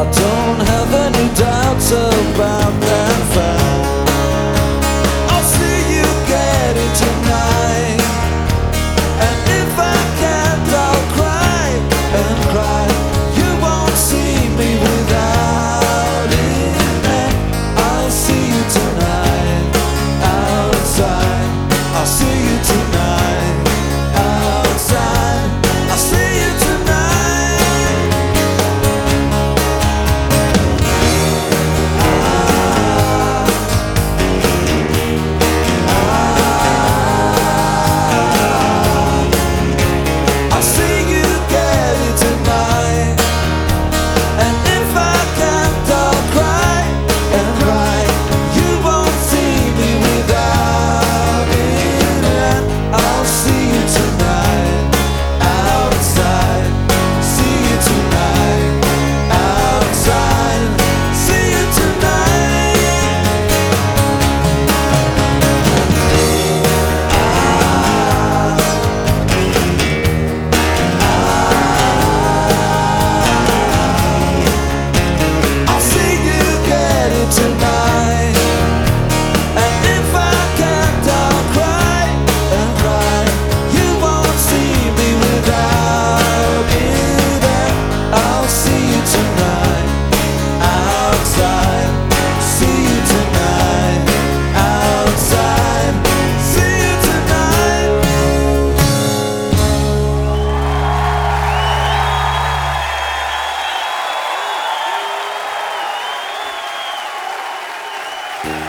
I don't